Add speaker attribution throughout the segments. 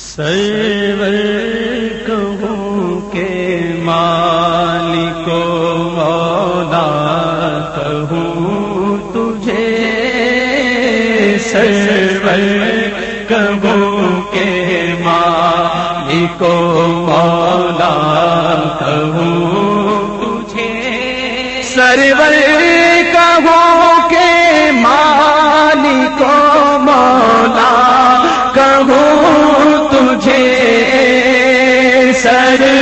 Speaker 1: سرور کہوں کے مالک مولا کہوں تجھے۔ سرور کہوں کے مالک مولا کہوں تجھے۔ سرور کہوں کے مالک مولا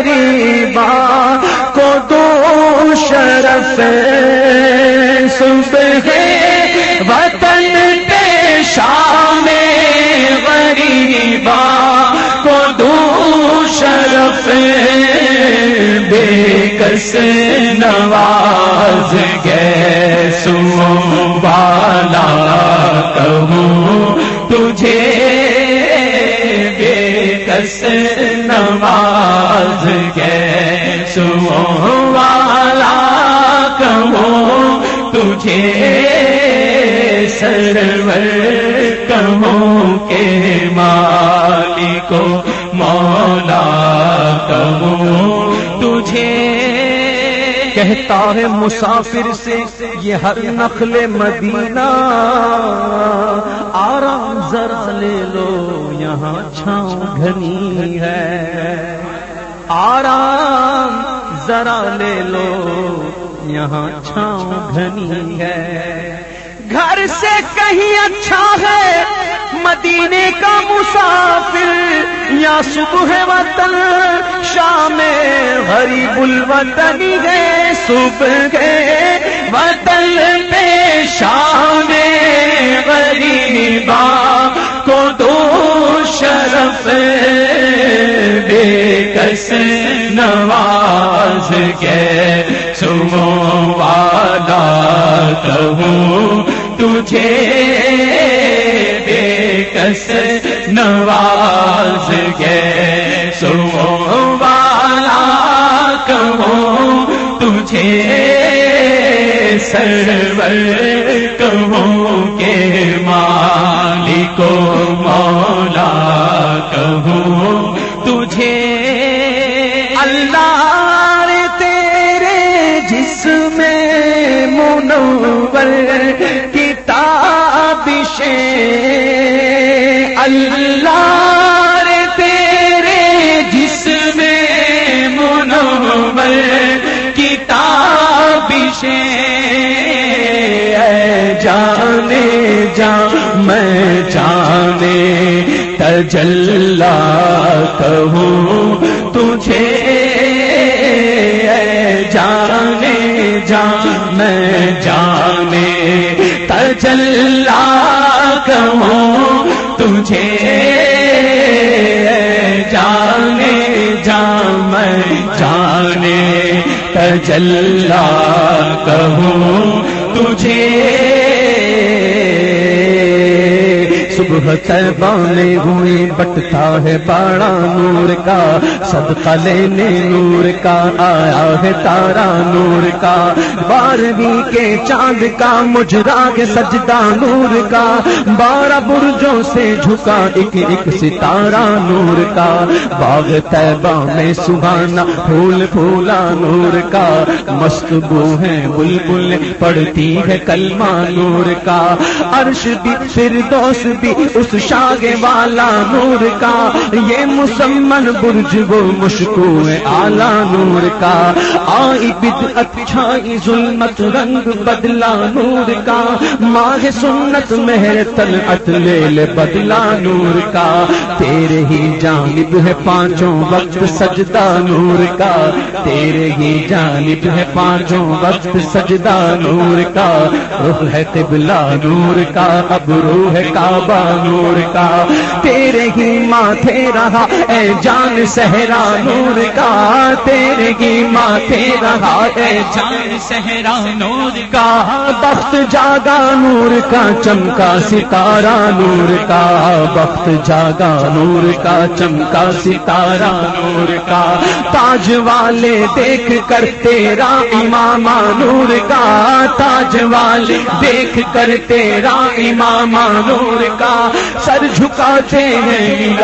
Speaker 1: غریبا کو دو شرف صبح وطن پہ شام غریبا کو دو شرف بے کس نواز گے سو بالا کہوں تجھے بے کس نواز گے سو والا کہوں تجھے سرور کہوں کے مالک مولا کہوں تجھے کہتا ہے مسافر سے یہ ہر نخل مدینہ، آرام ذرا لے لو، یہاں چھاؤں گھنی ہے۔ آرام ذرا لے لو، یہاں چھاؤں گھنی ہے۔ گھر سے کہیں اچھا ہے، مدینے کا مسافر، یا صبح وطن، شام غریب الوطنی گئے صبح گئے کس نواز گئے سمو والا کہوں، تجھے بے کس نواز گئے سمو والا کہوں، تجھے سرور اللہ تیرے جس میں منور کتاب سے جانے جا، میں جانے تجلا کہوں تجھے۔ جانے جا، میں جانے تجلا کہوں۔ تجھے جانے جا میں جانے تجلا کہوں تجھے۔ صبح تیبانے ہوئی بٹتا ہے باڑا نور کا، صدقہ لینے نور کا، آیا ہے تارا نور کا۔ بارہویں کے چاند کا مجرا کے سجدہ نور کا۔ بارہ برجوں سے جھکا ایک ایک ستارہ نور کا۔ باغ تیبہ میں سبحانہ پھول پھولا نور کا۔ مست بو ہے بلبل پڑتی ہے کلمہ نور کا۔ عرش بھی فردوس بھی بھی اس شاگ والا نور کا، یہ مسمن برج وہ مشکو آلہ نور کا۔ آئی بد اچھائی ظلمت رنگ بدلا نور کا۔ ماہ سنت مہر تن لے بدلا نور کا۔ تیرے ہی جانب ہے پانچوں وقت سجدہ نور کا۔ تیرے ہی جانب ہے پانچوں وقت سجدہ نور کا۔ روح ہے قبلہ نور کا، اب روح کعبہ نور کا تیرے ہی ماتھے رہا اے جان سہرا نور کا۔ تیرے ہی ماتھے رہا اے جان سہرا نور کا۔ بخت جاگا نور کا چمکا ستارہ نور کا۔ بخت جاگا نور کا چمکا ستارہ نور کا۔ تاج والے دیکھ کر تیرا امام نور کا۔ تاج والے دیکھ کر تیرا امام نور کا۔ سر جھکاتے ہیں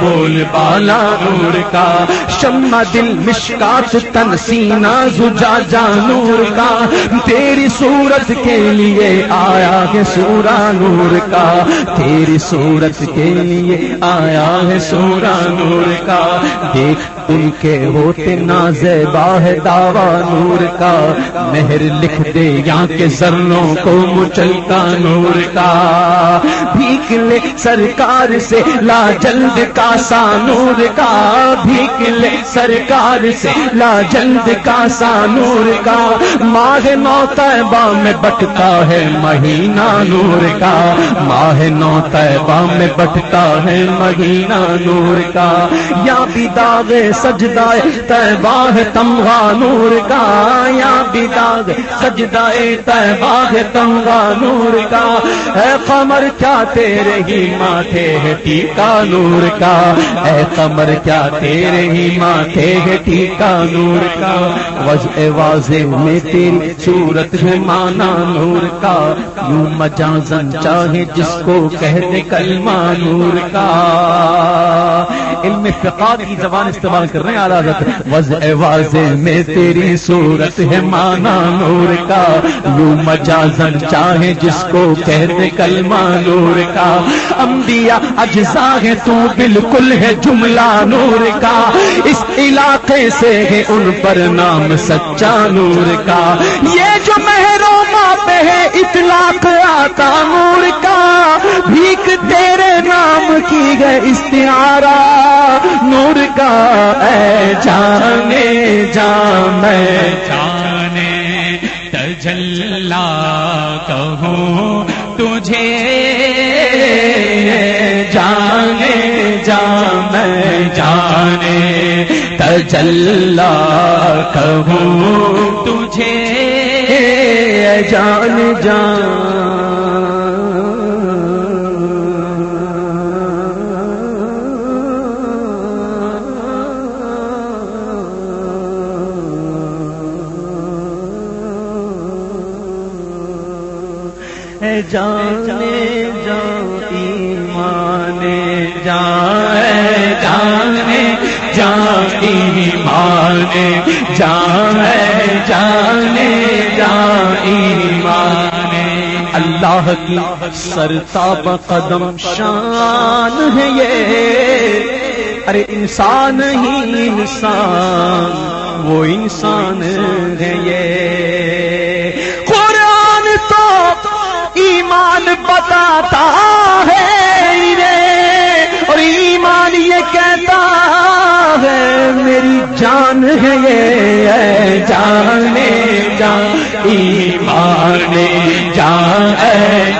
Speaker 1: بول بالا نور کا۔ شمع دل مشکات تن سینا زجا جا نور کا۔ تیری صورت کے لیے آیا ہے سورا نور کا۔ تیری صورت کے لیے آیا ہے سورا نور کا۔ دیکھ ان کے ہوتے ناز باہ دعوا نور کا۔ مہر لکھ دے یہاں کے ذروں کو مچلتا نور کا۔ بھیک لے سرکار سے لا جلد کا سا نور کا۔ بھیک لے سرکار سے لا جلد کا سا نور کا۔ ماہ نو طیبہ میں بٹتا ہے مہینہ نور کا۔ ماہ نو طیبہ میں بٹتا ہے مہینہ نور کا۔ یا بھی داغ سجدہ طیبہ ہے تمغا نور کا۔ یا بھی داغ سجدہ طیبہ ہے تمغا نور کا۔ اے قمر، کیا تیرے ہی ماتھے ہے ٹیکا نور کا۔ اے قمر، کیا تیرے ہی ماتھے ہے ٹیکا نور کا؟ وضع واضح میں تیری صورت ہے مانا نور کا۔ یوں مجازن چاہے جس کو کہہ دے کلمہ نور کا۔ علم فقہ کی زبان استعمال کر رہے ہیں اعلیٰ حضرت۔ وضع واضح میں تیری صورت ہے مانا نور کا۔ یوں مجازن چاہے جس کو کہہ دے کلمہ نور کا۔ انبیاء اجزا ہے تو بالکل ہے جملہ نور کا۔ اس علاقے سے ہے ان پر نام سچا نور کا۔ یہ جو محروما پہ ہے اطلاق آتا نور کا۔ بھیک تیرے نام کی گئے استعارہ۔ نور کا، اے جانے جان، میں
Speaker 2: جانے تجلا کہوں تجھے۔
Speaker 1: جانے جان، میں جانے تجلا کہوں
Speaker 2: تجھے
Speaker 1: جان جان جانے جان جان جانے، جان اللہ کی سرتاب قدم شان ہے یہ۔ ارے انسان ہی انسان، وہ انسان ہے یہ۔ قرآن تو ایمان بتاتا ہے اور ایمان یہ کہتا ہے، میری جان ہے یہ جانے جان، ایمان جان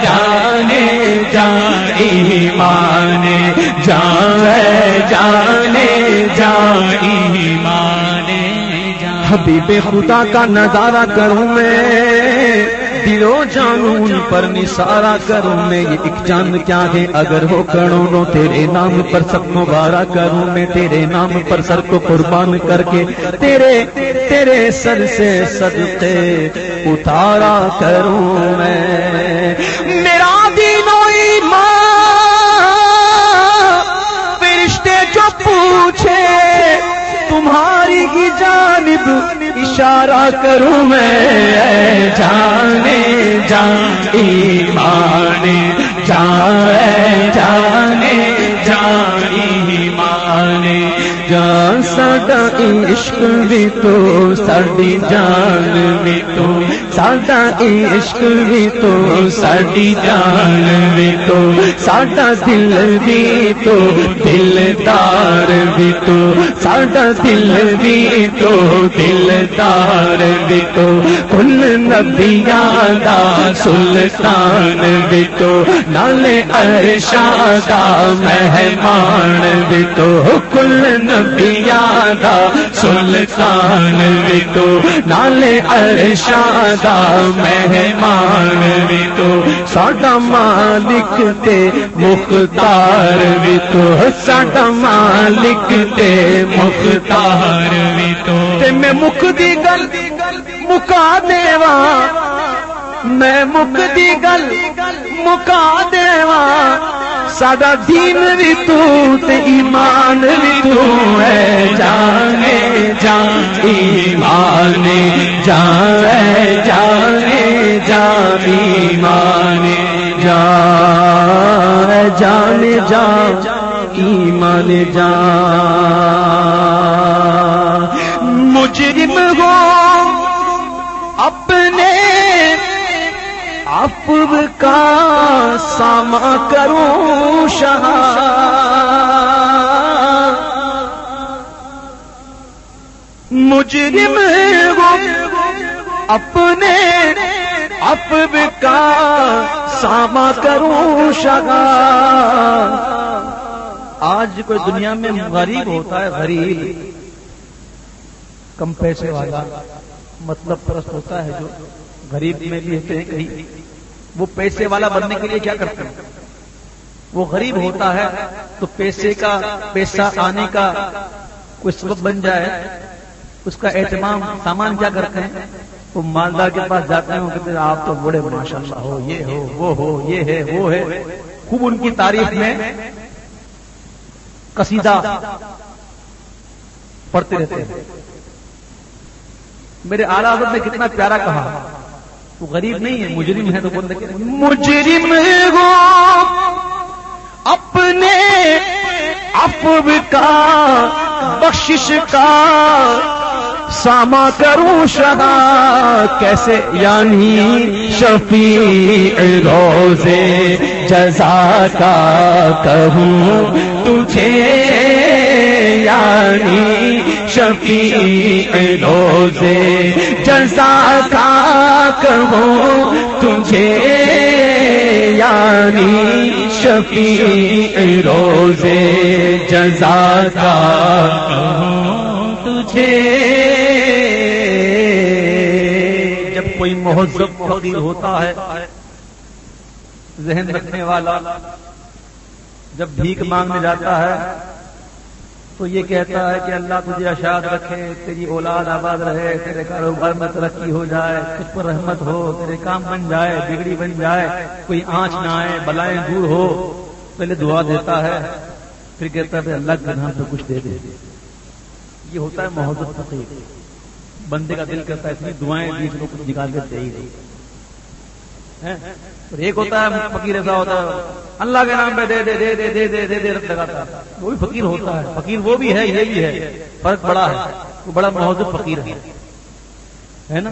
Speaker 1: جانے جان، ایمان جان جانے جان، ایمان
Speaker 2: حبیب خدا کا نظارہ کروں میں۔ دلو جانوں پر نثارا کروں میں، یہ ایک چاند کیا ہے؟ اگر ہو کروڑوں تیرے نام پر سب مبارہ کروں میں، تیرے نام پر سر کو قربان کر کے، تیرے تیرے سر سے صدقے اتارا کروں میں۔
Speaker 1: میرا دینو ایمان، فرشتے جو پوچھے تمہاری کی جانب اشارہ کروں میں جانے جان ایمان جانے جانے جان ایمان جان سدا عشق بھی تو ساری جان بھی تو۔ ساڈا عشق بھی تو ساڈی جان بھی تو ساڈا دل بھی تو دلدار بھی تو ساڈا دل بھی تو دلدار بھی تو کل نبیاں دا سلطان بھی تو نالے ارشاد مہمان بھی تو کل نبیاں دا سلطان بھی تو نالے ارشاد مہمان بھی تو ساڈا مالک تے مختار بھی تو ساڈا مالک تے مختار بھی تو تے میں مک دی گل مکا دیوا میں مک دی گل مکا دیوا ساڈا دین بھی تو تے ایمان بھی تو ہے، جانے، جان، ایمان، جان جانے جان، ایمان، جان ہے جانے جان، ایمان، جان۔ مجرم ہو اپو کا ساما کروں شاہ۔ مجرم اپنے اپ کا ساما کروں شاہ۔
Speaker 2: آج کوئی دنیا میں غریب ہوتا ہے، غریب۔ کم پیسے والا مطلب پرست ہوتا ہے جو غریب میں بھی ہوتے ہیں، کہیں۔ وہ پیسے والا بننے کے لیے کیا کرتے ہیں؟ وہ غریب ہوتا ہے تو پیسے کا، پیسہ آنے کا کوئی سبب بن جائے، اس کا اہتمام سامان کیا کرتے ہیں؟ وہ مالدار کے پاس جاتے ہیں کہتے ہیں، آپ تو بڑے ماشاء اللہ ہو، یہ ہو، وہ ہو، یہ ہے، وہ ہے۔ خوب ان کی تعریف میں قصیدہ پڑھتے رہتے ہیں۔ میرے آلہ حضرت نے کتنا پیارا کہا۔ وہ غریب نہیں ہے، مجرم ہے تو بول
Speaker 1: مجرم ہو، اپنے اپو کا، بخشش کا ساما کروں شہا کیسے؟ یعنی شفیع روزے جزا کا کہوں تجھے۔ یعنی شفیع روزے جزا کا کہوں تجھے یعنی شفیع روزے جزا کا کہوں تجھے۔
Speaker 2: جب کوئی مہذب فقیر ہوتا ہے، ذہن رکھنے والا جب بھیک مانگنے جاتا ہے تو یہ کہتا ہے کہ اللہ تجھے اشاد رکھے، تیری اولاد آباد رہے، تیرے کاروبار میں ترقی ہو جائے، تجھ پر رحمت ہو، تیرے کام بن جائے، بگڑی بن جائے، کوئی آنچ نہ آئے، بلائیں دور ہو۔ پہلے دعا دیتا ہے، پھر کہتا ہے، اللہ کے نام تو کچھ دے دے۔ یہ ہوتا ہے محبت فقیر۔ بندے کا دل کرتا ہے، اتنی دعائیں بیچ کو کچھ نکال کے دے ہی اور ایک ہوتا ہے، فقیر ایسا ہوتا ہے۔ اللہ کے نام پہ دے دے دے دے دے دے دے دے لگاتا ہے۔ وہ بھی فقیر ہوتا ہے۔ فقیر وہ بھی ہے، یہ بھی ہے۔ فرق بڑا ہے۔ وہ بڑا محبت فقیر ہے۔ ہے نا؟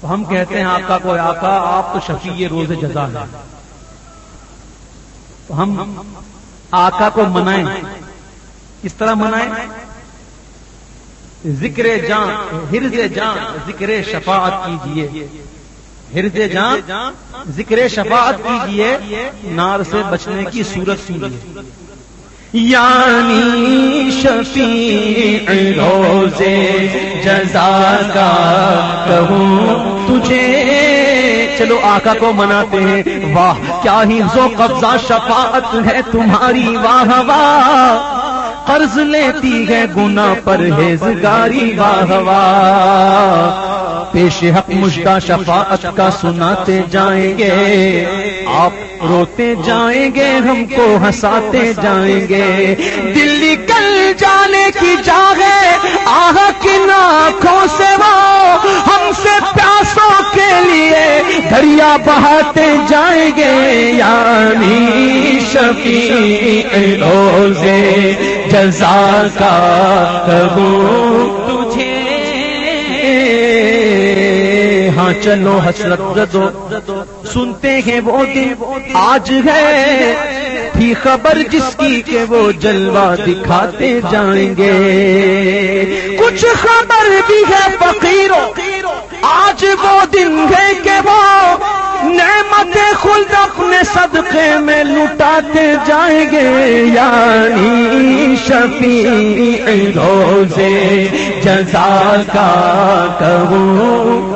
Speaker 2: تو ہم کہتے ہیں آقا کو آقا آپ تو شفیع روز جزا ہے۔ تو ہم آقا کو منائیں۔ کس طرح منائیں؟ ذکر جان ہرز جان، ذکر شفاعت کیجیے۔ ہرز جان، ذکر شفاعت کیجیے، نار سے بچنے کی صورت کیجیے
Speaker 1: یعنی شفیع روزے جزا کا کہوں تجھے۔
Speaker 2: چلو آقا کو مناتے ہیں، واہ، کیا ہی زو قبضہ شفاعت ہے تمہاری، واہ واہ۔ قرض لیتی ہے گنا پر ہیزگاری واہ واہ۔ پیش حق مشکا شفاعت کا سناتے جائیں گے۔ آپ روتے جائیں گے، ہم کو ہنساتے جائیں گے۔
Speaker 1: دلی کل جانے کی جاگے آہ کی ناکھوں سے وہ۔ ہم سے پیاسوں کے لیے دریا بہاتے جائیں گے۔ یعنی شفیع روزے جزا کا کروں چلو حسرت دو سنتے ہیں وہ دن آج ہے۔ تھی خبر جس کی کہ وہ جلوہ دکھاتے جائیں گے۔ کچھ خبر بھی ہے فقیروں۔ آج وہ دن ہے کہ وہ نعمت خلد اپنے صدقے میں لٹاتے جائیں گے۔ یعنی شفیع روزے جزا کا کہوں۔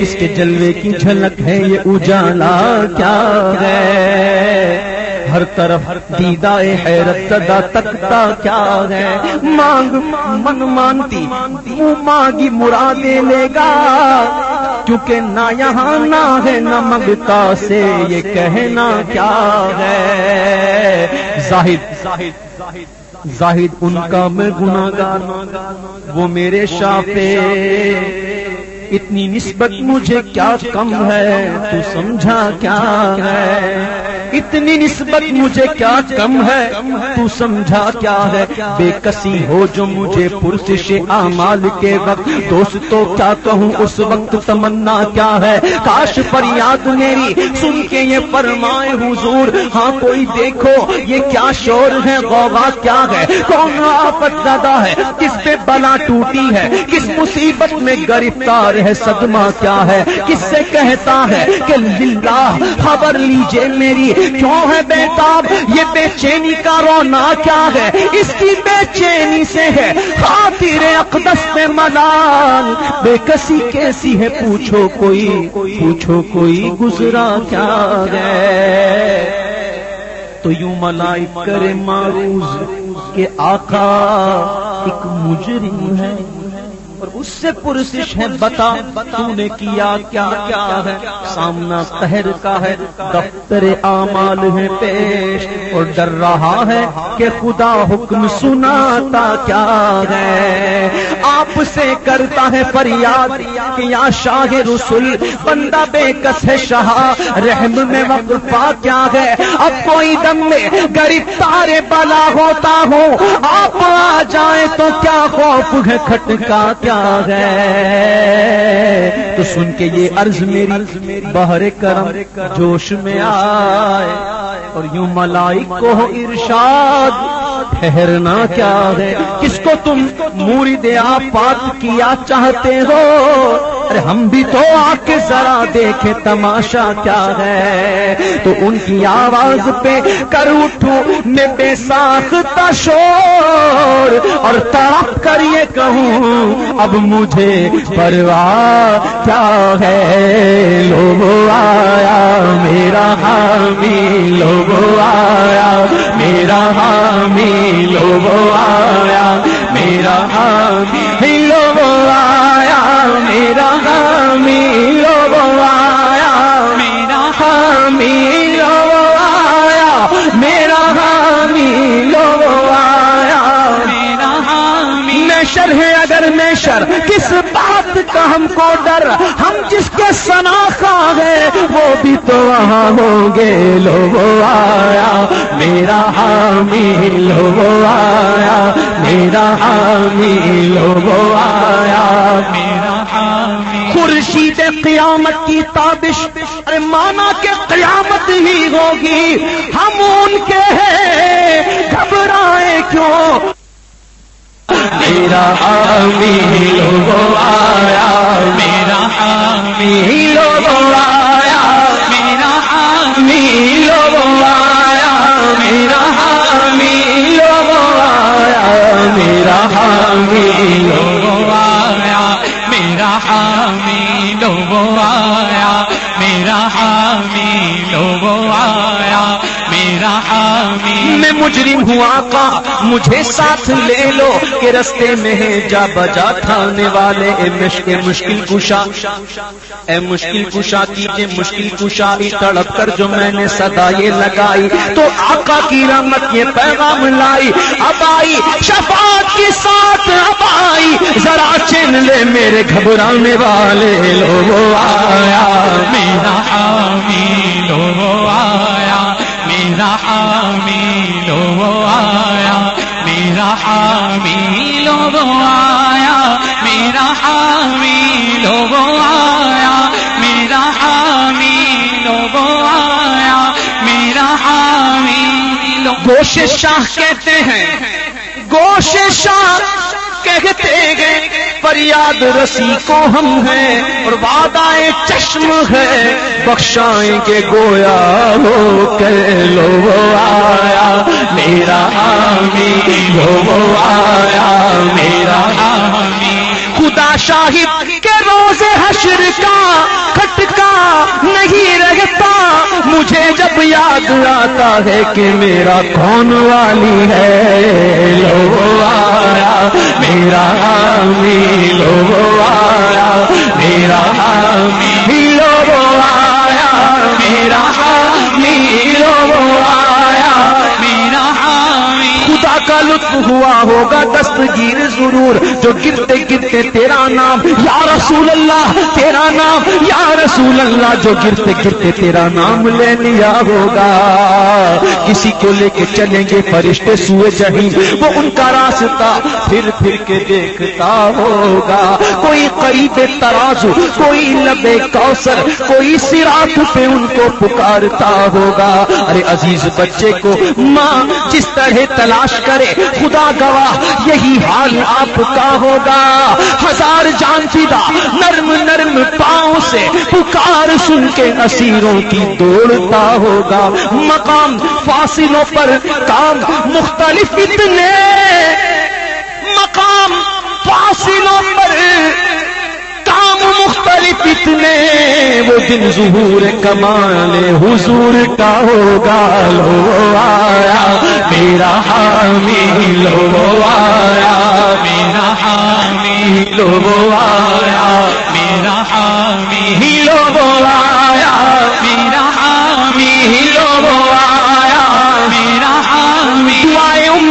Speaker 1: کس کے جلوے کی جھلک ہے یہ اجالا، کیا ہے؟ ہر طرف دیدا حیرت سدا تکتا، کیا ہے؟ مانگ، من مانتی، منہ مانگی مرادے لے گا۔ کیونکہ نہ یہاں نہ ہے، نہ منگتا سے یہ کہنا، کیا ہے؟ زاہد زاہد زاہد، ان کا میں گناگار وہ میرے شافے۔ اتنی نسبت مجھے کیا کم ہے؟ تو سمجھا کیا ہے؟ اتنی نسبت مجھے کیا کم ہے؟ تو سمجھا کیا ہے؟ بے کسی ہو جو مجھے پرسش اعمال کے وقت دوستوں کیا کہوں؟ اس وقت تمنا کیا ہے؟ کاش پر یاد میری۔ سن کے یہ فرمائے حضور ہاں کوئی دیکھو، یہ کیا شور ہے، غوغا کیا ہے؟ کون آفت زدہ ہے؟ کس پہ بلا ٹوٹی ہے؟ کس مصیبت میں گرفتار ہے؟ صدمہ کیا ہے؟ کس سے کہتا ہے کہ للہ، خبر لیجیے میری۔ کیوں ہے بیتاب؟ یہ بے چینی کا رونا کیا ہے؟ اس کی بے چینی سے ہے۔ خاطر اقدس میں ملال۔ بے کسی کیسی ہے؟ پوچھو کوئی۔ پوچھو کوئی گزرا کیا ہے؟ تو یوں ملائی کرے معروض کہ آقا ایک مجرم ہے۔ اس سے پرسش ہے، بتا، تو نے کیا کیا کیا ہے؟ سامنا قہر کا ہے، دفتر اعمال ہے پیش، اور ڈر رہا ہے کہ خدا حکم سناتا کیا ہے؟ آپ سے کرتا ہے فریاد کہ یا شاہ رسول، بندہ بے کس ہے شاہ؟ رحم میں وقفہ کیا ہے؟ اب کوئی دم میں گرفتار بلا ہوتا ہوں، آپ آ جائیں تو کیا خوف ہے کھٹکا، کیا ہے. تو سن کے یہ عرض میری بہر کرم جوش میں آئے اور یوں ملائک کو ارشاد، ٹھہرنا کیا ہے؟ کس کو تم موری دیا پات کیا چاہتے ہو؟ ارے ہم بھی تو آ کے ذرا دیکھے تماشا کیا ہے؟ تو ان کی آواز پہ کر اٹھوں میں بے ساختہ شور۔ اور تڑپ کر یہ کہوں، اب مجھے پرواہ کیا ہے؟ لوگ آیا، میرا حامی، لوگ آیا، میرا حامی، لوگ آیا، میرا حامی، لوگ آیا، میرا حامی لوگ آیا میرا حامی حامی میں شر ہے اگر میں شر، کس بات کا ہم کو ڈر؟ ہم جس کے سناخا ہے وہ بھی تو وہاں ہوں گے لوگ آیا۔ میرا حامی لوگ آیا۔ میرا حامی لوگ آیا۔ میرا خورشید قیامت کی تابش ارے مانا کہ قیامت ہی ہوگی۔ ہم ان کے ہیں گھبرائے کیوں؟ میرا حامی لوگ آیا، میرا حامی لوگ آیا، میرا حامی لوگ آیا، میرا حامی لوگ آیا، میرا حامی لوگ مجرم ہوں آقا، مجھے ساتھ لے لو کہ رستے میں ہے جا بجا کھانے والے۔ اے مشکل مشکل کشا، اے مشکل کشا، کیجیے مشکل کشا تڑپ کر جو میں نے صدا یہ لگائی۔ تو آقا کی رحمت یہ پیغام لائی۔ اب آئی، شفاعت کے ساتھ اب آئی۔ ذرا چین لے میرے گھبرانے والے۔ لوگ آیا، میرا حامی لوگ آیا، میرا حامی
Speaker 2: لو آیا، میرا حامی لو آیا، میرا حامی لو آیا، میرا حامی لو
Speaker 1: گوش شاہ کہتے ہیں، گوش شاہ کہتے ہیں۔ فریاد رسی کو ہم ہیں اور وعدہ چشم ہے، بخشائیں گے گویا ہو کہ لو آیا، میرا حامی لو آیا، میرا خدا شاہد کے روز حشر کا کھٹکا نہیں رہتا۔ مجھے جب یاد آتا ہے کہ میرا کون والی ہے، لو آیا میرا حامی لو آیا میرا حامی لو آیا میرا حامی لو آیا لطف ہوا ہوگا، دستگیر ضرور۔ جو گرتے گرتے تیرا نام، یا رسول اللہ، تیرا نام، یا رسول اللہ، جو گرتے گرتے تیرا نام لے لیا ہوگا۔ کسی کو لے کے چلیں گے فرشتے سوئے جہیم، وہ ان کا راستہ پھر پھر کے دیکھتا ہوگا۔ کوئی قریب ترازو کوئی لبے کوثر، کوئی سراط پہ ان کو پکارتا ہوگا۔ ارے عزیز بچے کو، ماں جس طرح تلاش کرے خدا گواہ، یہی حال آپ کا ہوگا۔ ہزار جان فدا نرم نرم پاؤں سے پکار سن کے اسیروں کی دوڑتا ہوگا۔ مقام فاصلوں پر کام، مختلف اتنے۔ مقام فاصلوں پر مختلف اتنے، وہ دن ظہور کمال، حضور کا ہوگا لو آیا، میرا حامی لو آیا،
Speaker 2: میرا حامی
Speaker 1: لو آیا،
Speaker 2: میرا حامی
Speaker 1: لو آیا۔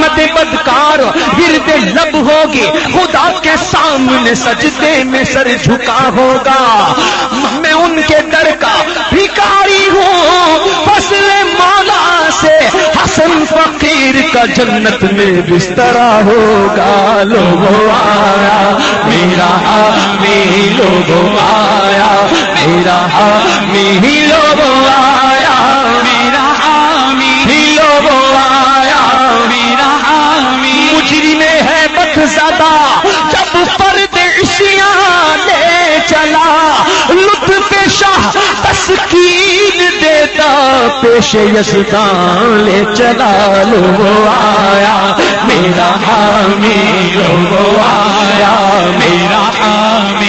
Speaker 1: دعائیں بدکار، ورد لب ہوگی، خدا کے سامنے سجدے میں سر جھکا ہوگا۔ میں ان کے در کا بھکاری ہوں فصل مولا سے حسن فقیر کا جنت میں بسترا ہوگا۔ لوگو آیا، میرا حامی لوگو آیا۔ میرا حامی لوگو آیا۔ زدہ جب فرد عشیاں لے چلا، لطف شاہ تسکین دیتا، پیش یزدان لے چلا لو آیا، میرا حامی لو آیا، میرا حامی۔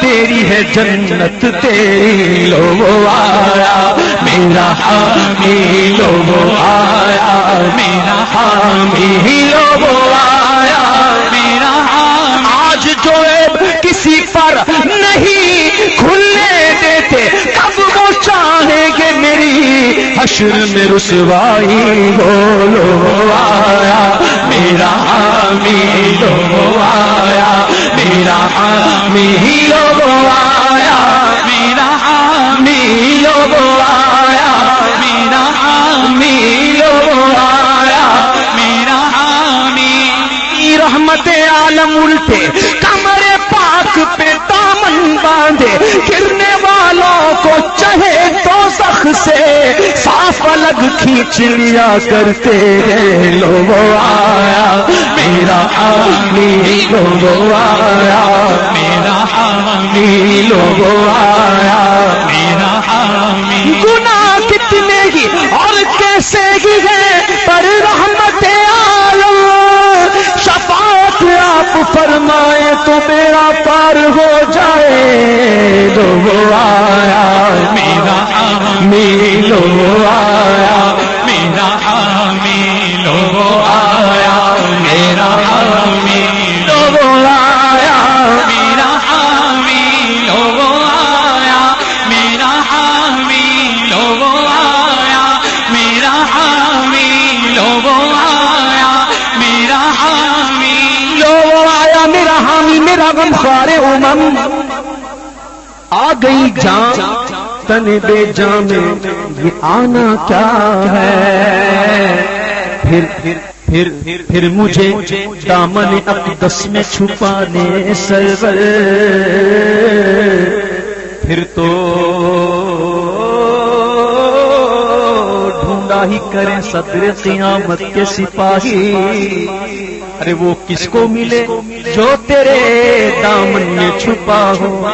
Speaker 1: تیری ہے جنت، تیری لو آیا، میرا حامی لو آیا، میرا حامی لو آیا،
Speaker 2: میرا
Speaker 1: آج جو کسی پر نہیں کھلنے دیتے کب وہ چاہیں گے میری حشر میں رسوائی ہو لو آیا، میرا حامی لو، آیا، میرا حامی لو، آیا،
Speaker 2: میرا حامی
Speaker 1: لو، آیا،
Speaker 2: میرا
Speaker 1: حامی لو، آیا،
Speaker 2: میرا حامی
Speaker 1: رحمت عالم الٹے، کمر پاک پہ دامن باندھے، گرنے والوں کو چہے تو سے صاف الگ کھینچلیا کرتے ہیں لوگ آیا، میرا حامی لوگ آیا،
Speaker 2: میرا حامی
Speaker 1: حامی لوگ آیا،
Speaker 2: میرا حامی
Speaker 1: گناہ کتنے ہی اور کیسے ہی ہے پر رحمت عالم۔ شفاعت آپ فرمائے تو میرا پار ہو جائے۔ لو آیا
Speaker 2: میرا حامی
Speaker 1: لو آیا
Speaker 2: میرا حامی آیا میرا حامی
Speaker 1: آیا
Speaker 2: میرا حامی لو آیا میرا حامی لو آیا میرا حامی لو آیا میرا حامی
Speaker 1: لو آیا میرا حامی میرا غم خوار امم جان، تن بے جام یہ آنا کیا ہے؟ پھر پھر پھر مجھے دامن اقدس میں چھپانے سرور۔ پھر تو ڈھونڈا ہی کریں صدر قیامت کے سپاہی۔ ارے وہ کس کو ملے؟ جو تیرے دامن میں چھپا ہو۔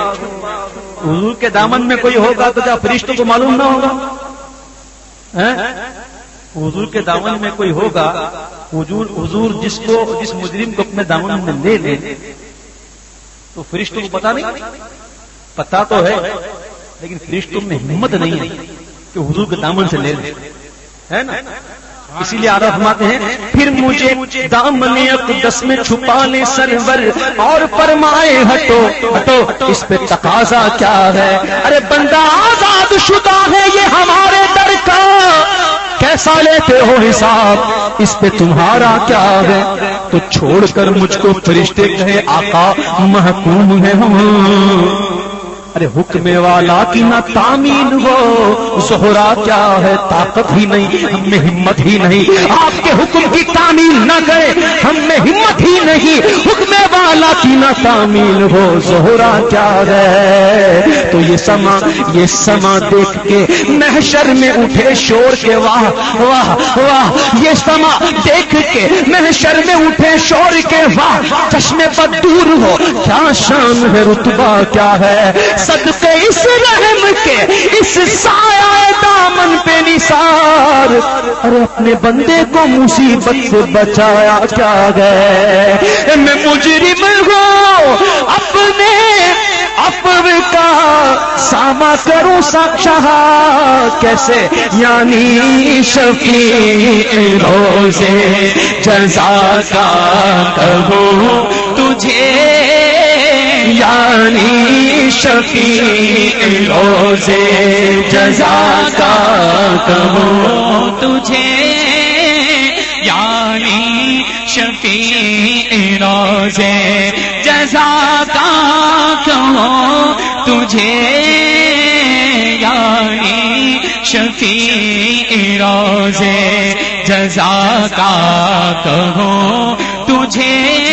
Speaker 1: حضور کے دامن میں کوئی ہوگا تو کیا فرشتوں کو معلوم نہ ہوگا؟ حضور کے دامن میں کوئی ہوگا، حضور حضور جس کو جس مجرم کو اپنے دامن میں لے لے، تو فرشتوں کو پتا نہیں؟ پتا تو ہے، لیکن فرشتوں میں ہمت نہیں ہے کہ حضور کے دامن سے لے لے۔ ہے نا؟ اسی لیے آدھا فرماتے ہیں، پھر مجھے دامن اقدس میں چھپا لے سرور اور فرمائے، ہٹو ہٹو، اس پہ تقاضا کیا ہے؟ ارے بندہ آزاد شدہ ہے یہ ہمارے در کا۔ کیسا لیتے ہو حساب؟ اس پہ تمہارا کیا ہے؟ تو چھوڑ کر مجھ کو فرشتے کہے، آقا محکوم ہے ہم۔ ارے حکم والا کی نہ تعمیر ہو، زہرا کیا ہے؟ طاقت ہی نہیں، ہم میں ہمت ہی نہیں۔ آپ کے حکم کی تعمیر نہ کرے ہم میں ہمت ہی نہیں۔ حکم والا کی نہ تعمیر ہو، زہرا کیا ہے؟ تو یہ سما یہ سما دیکھ کے محشر میں اٹھے شور کے، واہ واہ واہ۔ یہ سما دیکھ کے محشر میں اٹھے شور کے، واہ۔ چشمے پر دور ہو، کیا شان ہے، رتبہ کیا ہے؟ صدقے اس رحم کے، اس سایہ دامن پہ نثار۔ ارے اپنے بندے کو مصیبت سے بچایا کیا گئے؟ میں مجرم ہوں، اپنے اپر کا ساما کروں سکشا کیسے؟ یعنی شفیع روزے جزا کا کہوں یعنی شفیع روزے جزا کا کہوں۔ تجھے یعنی شفیع روزے جزا کا کہوں۔ تجھے یعنی شفیع روزے جزا کا کہوں۔ تجھے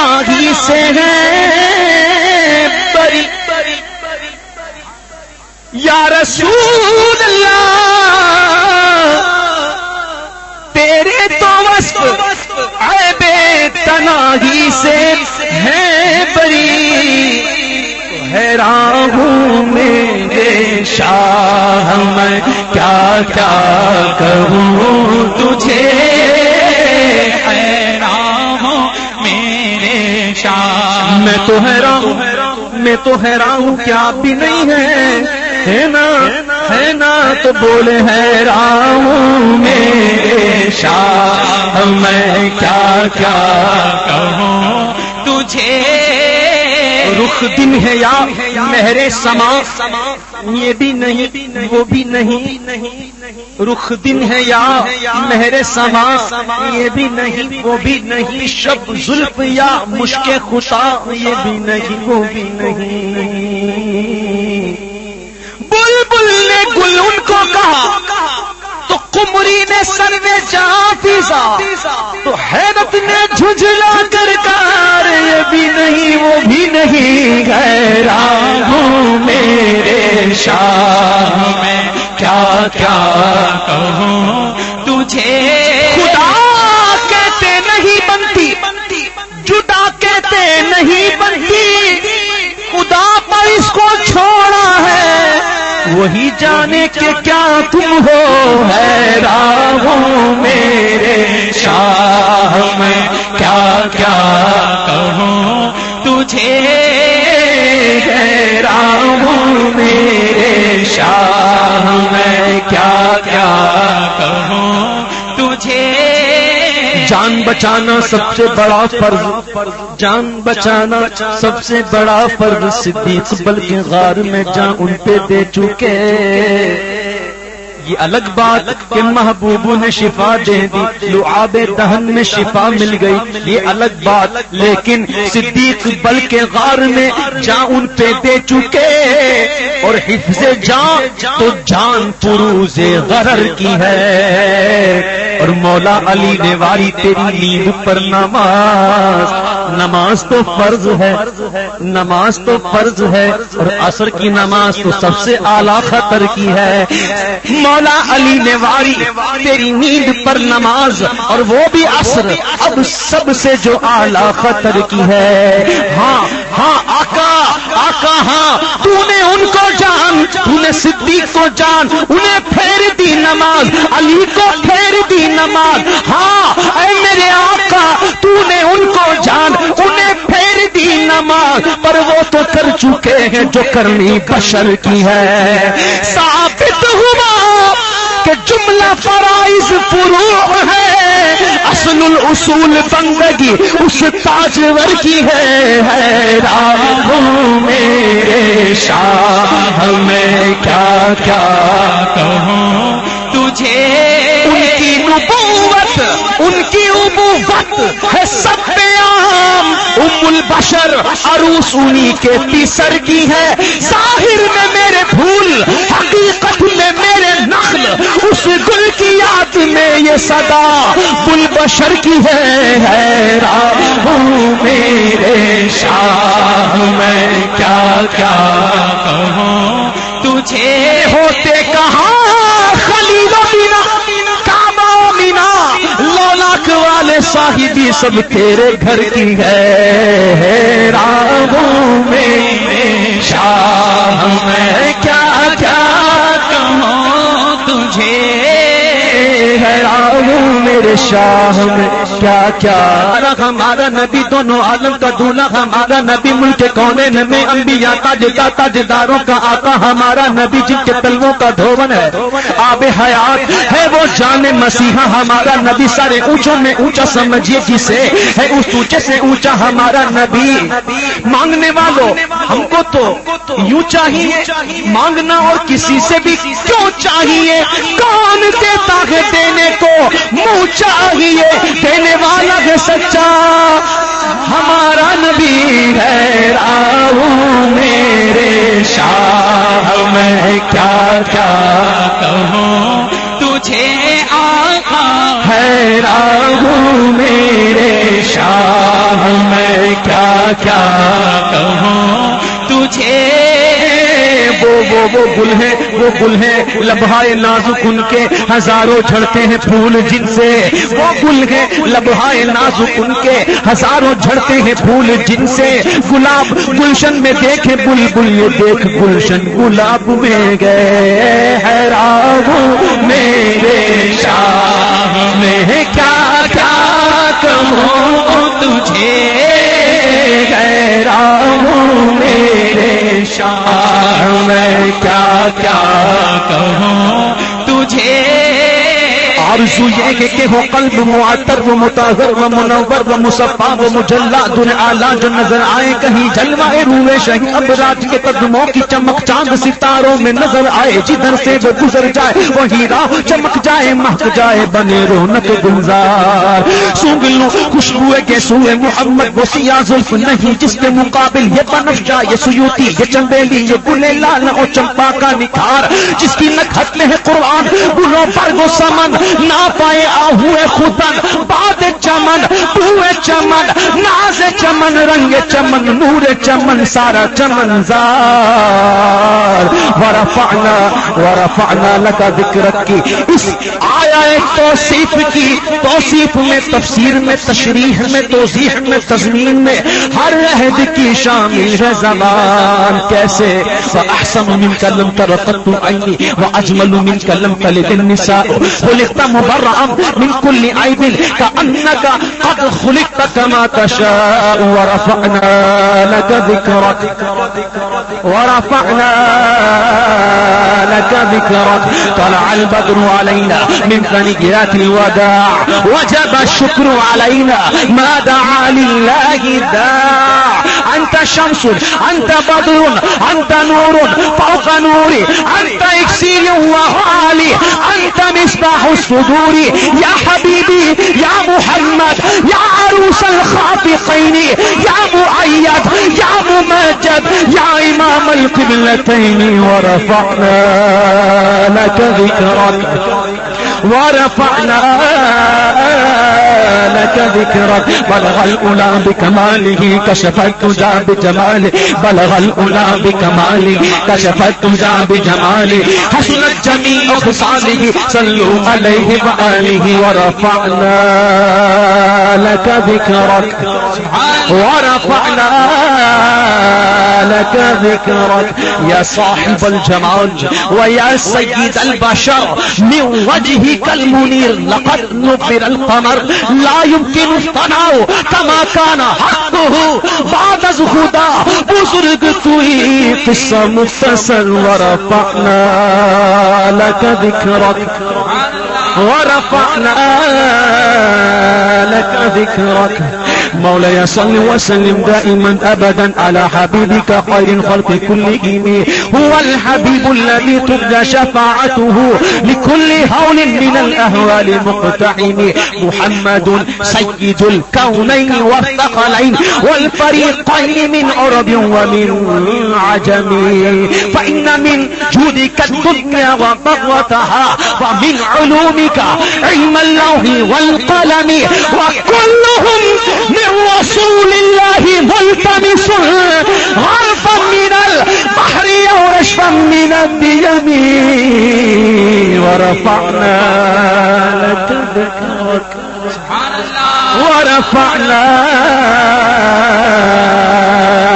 Speaker 1: تناہی سے ہے بری۔ یا رسول اللہ، تیرے تو وصف اے بے تناہی سے ہے بری۔ حیران ہوں میرے شاہ، میں کیا کیا کہوں تجھے؟ تو حیران ہوں میں تو حیران ہوں کیا بھی نہیں ہے ہے نا ہے نا تو بولے حیران میرے شاہ۔ میں کیا کیا کہوں؟ تجھے رخ دن ہے یا مہرے سما۔ یہ بھی نہیں وہ بھی نہیں۔ رخ دن ہے یا مہر سما، یہ بھی نہیں، وہ بھی نہیں، شب، زلف یا مشک خطا، یہ بھی نہیں، وہ بھی نہیں۔ بل بل نے گل ان کو کہا، تو کمری نے سر میں جا پیسا تو حیرت نے جھجلا کر کار، یہ بھی نہیں، وہ بھی نہیں گہرا ہوں میرے شاہ میں۔ کیا کیا کہوں؟ تجھے خدا کہتے نہیں بنتی جدا کہتے نہیں بنتی، خدا پر اس کو چھوڑا ہے، وہی جانے کے کیا تم ہو ہے میرے شاہ میں، کیا کیا کہوں؟ تجھے جان بچانا سب سے بڑا فرض، جان بچانا سب سے بڑا فرض، صدیق بلکہ غار میں جان ان پہ دے چکے۔ یہ الگ بات کہ محبوب نے شفا دے دی لو آب دہن میں شفا مل گئی۔ یہ الگ بات، لیکن صدیق بل کے غار میں جا ان پہ دے چکے اور حفظ جان تو جان پروز غرر کی ہے۔ اور مولا علی نے واری تیری نیند پر نماز نماز تو فرض ہے، نماز تو فرض ہے، اور عصر کی نماز تو سب سے اعلیٰ خطر کی ہے۔ مولا علی نے واری تیری نیند پر نماز اور وہ بھی عصر۔ اب سب سے جو اعلیٰ خطر کی ہے۔ ہاں ہاں آقا آقا ہاں تو نے ان کو جان تو نے صدیق کو جان، انہیں پھیر دی نماز، علی کو پھیر دی نماز۔ ہاں اے میرے آقا تو نے ان کو جان، انہیں پھیر دی نماز۔ پر وہ تو کر چکے ہیں جو کرنی بشر کی ہے۔ ثابت ہوا فرائض فروع ہے۔ اصل الاصول بندگی اس تاجور کی ہے۔ میرے شاہ میں کیا کیا کہوں؟ تجھے ان کی نبوت ان کی ابوت ہے سب عام۔ ام البشر عروس انہی کے تیسر کی ہے۔ ظاہر میں میرے پھول حقیقت میں میرے کی یاد میں یہ صدا گل بشر کی ہے میرے شاہ، میں کیا کیا کہوں؟ تجھے ہوتے کہاں؟ خلیل مینا، کعبہ مینا لولاک والے صاحبی سب تیرے گھر کی ہے رام میرے شاہ، میں کیا کیا کہوں؟ تجھے ہے۔ رام میرے شاہ میں، کیا کیا؟ ہمارا نبی دونوں عالم کا دولہ ہمارا نبی ملک کونے میں انبیاء تاج تاج داروں کا آقا، ہمارا نبی جن کے تلووں کا دھون ہے، آب حیات ہے وہ جان مسیحا ہمارا نبی سارے اونچوں میں اونچا سمجھیے جسے ہے، اس اونچے سے اونچا ہمارا نبی۔ مانگنے والوں ہم کو تو یوں چاہیے، مانگنا اور کسی سے بھی کیوں چاہیے؟ کون دیتا ہے دینے کو؟ منہ چاہیے دینے والا ہے سچا ہمارا نبی ہے راؤ میرے شاہ، میں کیا کیا کہوں؟ تجھے آقا ہے راؤ میرے شاہ، میں کیا کیا کہوں؟ تجھے وہ وہ گل ہے وہ گل ہے لبہائے نازک ان کے ہزاروں جھڑتے ہیں پھول جن سے۔ وہ گل ہے لبہائے نازک ان کے ہزاروں جھڑتے ہیں پھول جن سے۔ گلاب گلشن میں دیکھے بل بل یہ دیکھ گلشن گلاب میں گئے۔ حیران میرے شاہ میں کیا کیا کہوں تجھے؟ حیران میرے شان میں کیا کیا کہوں؟ تجھے آرزو یہ کہ کہ ہو قلب معطر و متاثر و منور و مصفا و مجلا دن آلہ جو نظر آئے کہیں جلوائے روئے شہی ابراج کے قدموں کی چمک چاند ستاروں میں نظر آئے جدھر سے وہ گزر جائے وہ ہیرا چمک جائے مہک جائے بنے رونق گلزار سونگ لو خوشبو کے سوئے محمد وہ سیاہ زلف نہیں جس کے مقابل یہ بنفشا یہ سیوتی یہ چنبیلی یہ گلے لال اور چمپا کا نکھار جس کی نکھت میں ہے قرآن، گلوں پر وہ سمن نہ پائے آ خودن باد چمن، بوئے چمن، ناز چمن، رنگ چمن، نور چمن، سارا چمن زار۔ ورفعنا ورفعنا لك ذکرک کی۔ اس آیا توصیف کی، توصیف میں، تفسیر میں، تشریح میں، توضیح میں، تضمین میں ہر عہد کی شامل ہے زبان۔ کیسے؟ فاحسن من کلم ترقت عینی واجمل من کلم تلد النساء۔ خلقت مبرعا من كل عيب كأنك قد خلقت كما تشاء ورفعنا لك ذكرك ورفعنا لك ذكرك طلع البدر علينا من ثنيات الوداع وجب الشكر علينا ما دعا لله داع أنت شمس، أنت بدر، أنت نور، فوق نوري، أنت إكسير وهالي مصباح الصدور يا حبيبي، يا محمد، يا عروس الخافقين يا مؤيد، يا ممجد، يا امام القبلتين، ورفعنا لك ذكرك، ورفعنا لك ذكرك، بلغ الأولى بكماله كشف التجا بجماله، بلغ الأولى بكماله كشف التجا بجماله حسنت جميع خصاله، صلوا عليه وآله ورفعنا لك ذكرك، ورفعنا لك ذكرك يا صاحب الجمال ويا سيد البشر. من وجهك المنير لقد نبر القمر. لا يمكن الصنع كما كان حقه. بعد زخدا بزرگ توي قصة مختصر ورفعنا لك ذكرك. ورفعنا لك ذكرك. مولاي صل وسلم دائما ابدا على حبيبك خير الخلق كلهم. هو الحبيب الذي تبدى شفاعته لكل هول من الاهوال مقتحم محمد سيد الكونين والثقلين والفريقين من عرب ومن عجم. فان من جودك الدنيا وبغوتها ومن علومك علم اللوح والقلم. وكلهم من رسول الله ملتمس غرفا من البحر ورشفا من الديم. ورفعنا لك ذكرك. ورفعنا لك ذكرك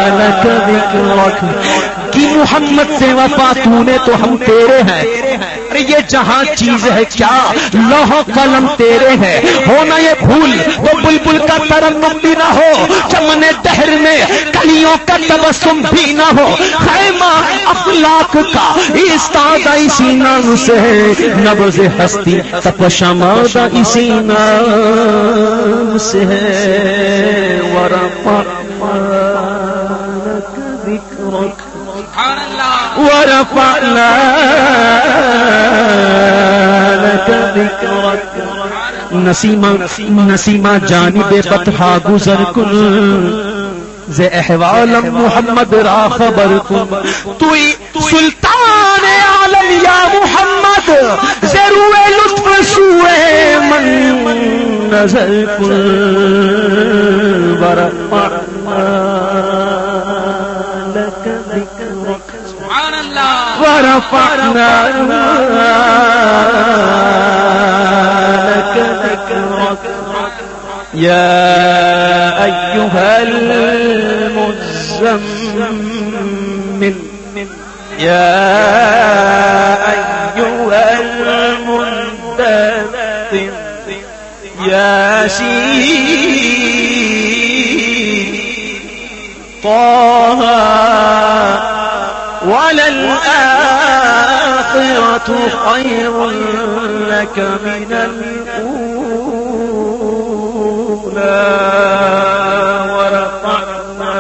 Speaker 1: کی محمد سے وفا تو نے تو ہم تیرے ہیں۔ ارے یہ جہاں چیز ہے کیا؟ لوہ قلم تیرے ہیں۔ ہونا یہ پھول وہ بلبل کا ترنم بھی نہ ہو۔ چمنے دہر میں کلیوں کا تبسم بھی نہ ہو۔ خیمہ اخلاق کا استاد اسی نام سے نبز ہستی تپ شماد اسی نام سے ہے۔ ورفعنا لك ذكرك۔ نسیمہ نسیمہ جانب فتحا گزر کن۔ زے احوال محمد را خبر کن۔ توی سلطان عالم یا محمد ضرور لطف سوئے من نظر کن۔ ورفعنا ورفعنا لك ذكرك يا أيها المزمل يا أيها المدثر يا سيدي طه خير لك من الأولى ورفعنا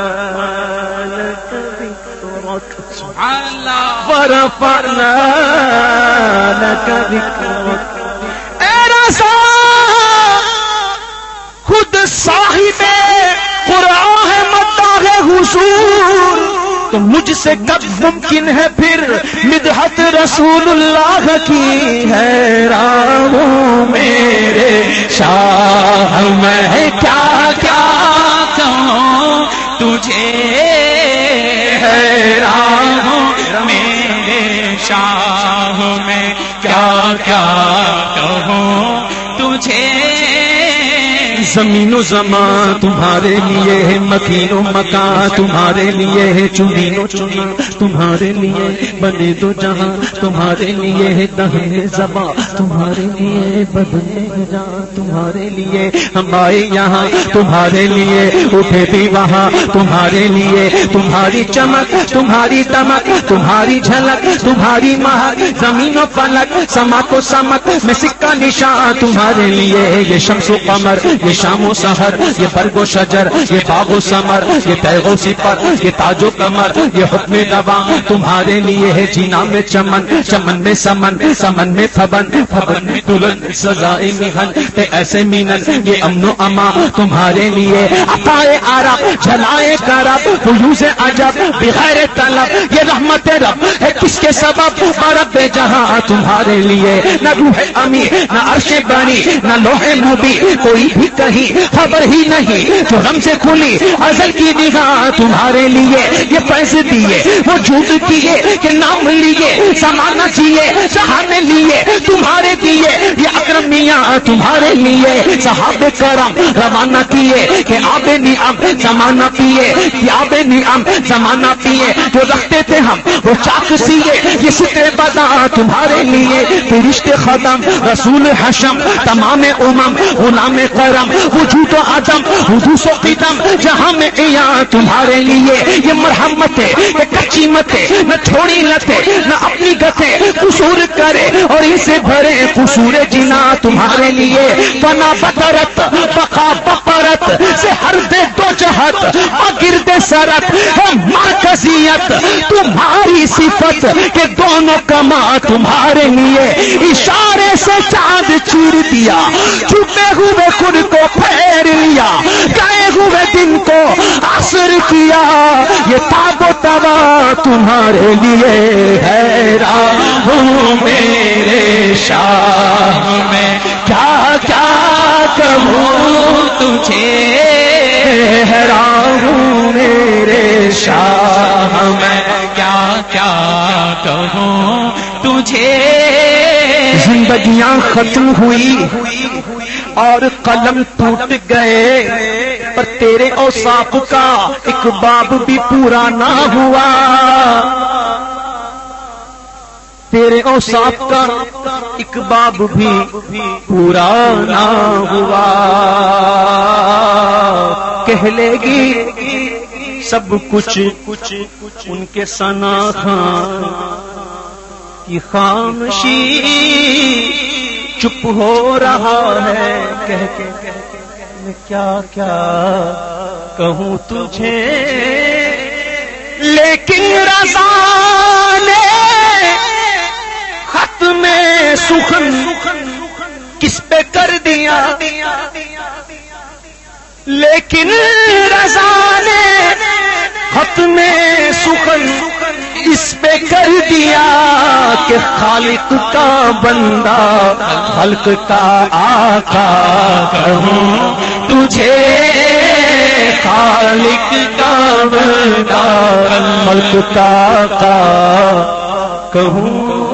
Speaker 1: لك ذكرك
Speaker 2: سبحان الله
Speaker 1: ورفعنا لك ذكرك خود صاحب قرآن ہے مداح حضور تو مجھ سے کب ممکن ہے پھر مدحت رسول اللہ کی ہے زمین و زمان تمہارے لیے ہے، مکین و مکان تمہارے لیے ہے، چنین و چنا تمہارے لیے بنے دو جہاں تمہارے لیے ہے دہنے زباں تمہارے لیے بدنے جہاں تمہارے لیے ہم آئے یہاں تمہارے لیے اٹھے بھی وہاں تمہارے لیے تمہاری چمک، تمہاری دمک، تمہاری جھلک، تمہاری مہک، زمین و فلک سما کو سمک میں سکہ نشان تمہارے لیے یہ شمس و قمر، یہ شام شام و سحر، یہ برگ و شجر، یہ باغ و سمر یہ پیغو سپر، یہ تاج و کمر یہ حکم دبا تمہارے لیے ہے جینا میں چمن چمن میں سمن سمن میں فبن فبن میں دلن سزائے مہن تے ایسے مینن، یہ امن و اما تمہارے لیے۔ عطائے عرب جلائے کرب فیوز عجب، بغیر طلب، یہ رحمت رب ہے کس کے سبب؟ رب جہاں تمہارے لیے، نہ روح امی نہ عرش بانی نہ لوہے مبی کوئی بھی کہیں خبر ہی نہیں، جو ہم سے کھلی ازل کی نگاہ تمہارے لیے، یہ پیسے دیے، وہ جھوٹ کیے کہ نام لیے سمانا چاہیے سہانے لیے، تمہارے دیے، یہ اکرم میاں تمہارے لیے، صحاب کرم روانہ کیے کہ آب نعم زمانہ پیے، کہ آب نعم زمانہ پیے، جو رکھتے تھے ہم، وہ چاک سیے، یہ سترے بدا تمہارے لیے فرشت ختم رسول حشم، تمام امم، غلام کرم وجود و عدم حدوث و قدم جہاں میں ایا تمہارے لیے یہ مرحمت ہے، یہ کچی مت ہے، نہ چھوڑی لتے نہ اپنی گتے قصور کرے اور اسے بھرے، قصور جنا تمہارے لیے۔ بنا بطرت بقا بقرت سے ہر دے دو جہت گرد سرت، ہے مرکزیت۔ تمہاری صفت کہ دونوں کما تمہارے لیے۔ اشارے سے چاند چیر دیا، چھپے ہوئے خود کو پھیر لیا گئے ہوئے دن کو اثر کیا۔ یہ تاب و تبا تمہارے لیے ہے راہ میرے شاہ میں۔ کیا کیا کہوں تجھے؟ حیران ہوں میرے شاہ میں۔
Speaker 2: کیا کیا کہوں تجھے؟
Speaker 1: زندگیاں ختم ہوئی۔ اور قلم ٹوٹ گئے، پر تیرے اوساف کا ایک باب بھی پورا نہ ہوا۔ تیرے اوساف کا ایک باب بھی پورا نہ ہوا۔ کہہ لے گی سب کچھ ان کے سنا خان کی خامشی۔ چپ ہو رہا ہے، کہہ کے، میں کیا کیا کہوں تجھے؟ لیکن رضا نے خط میں سخن کس پہ کر دیا؟ لیکن رضا نے خط میں سخن اس پہ کر دیا کہ خالق کا بندہ، خلق کا آقا کہوں؟ تجھے خالق کا بندہ، خلق کا آقا کہوں؟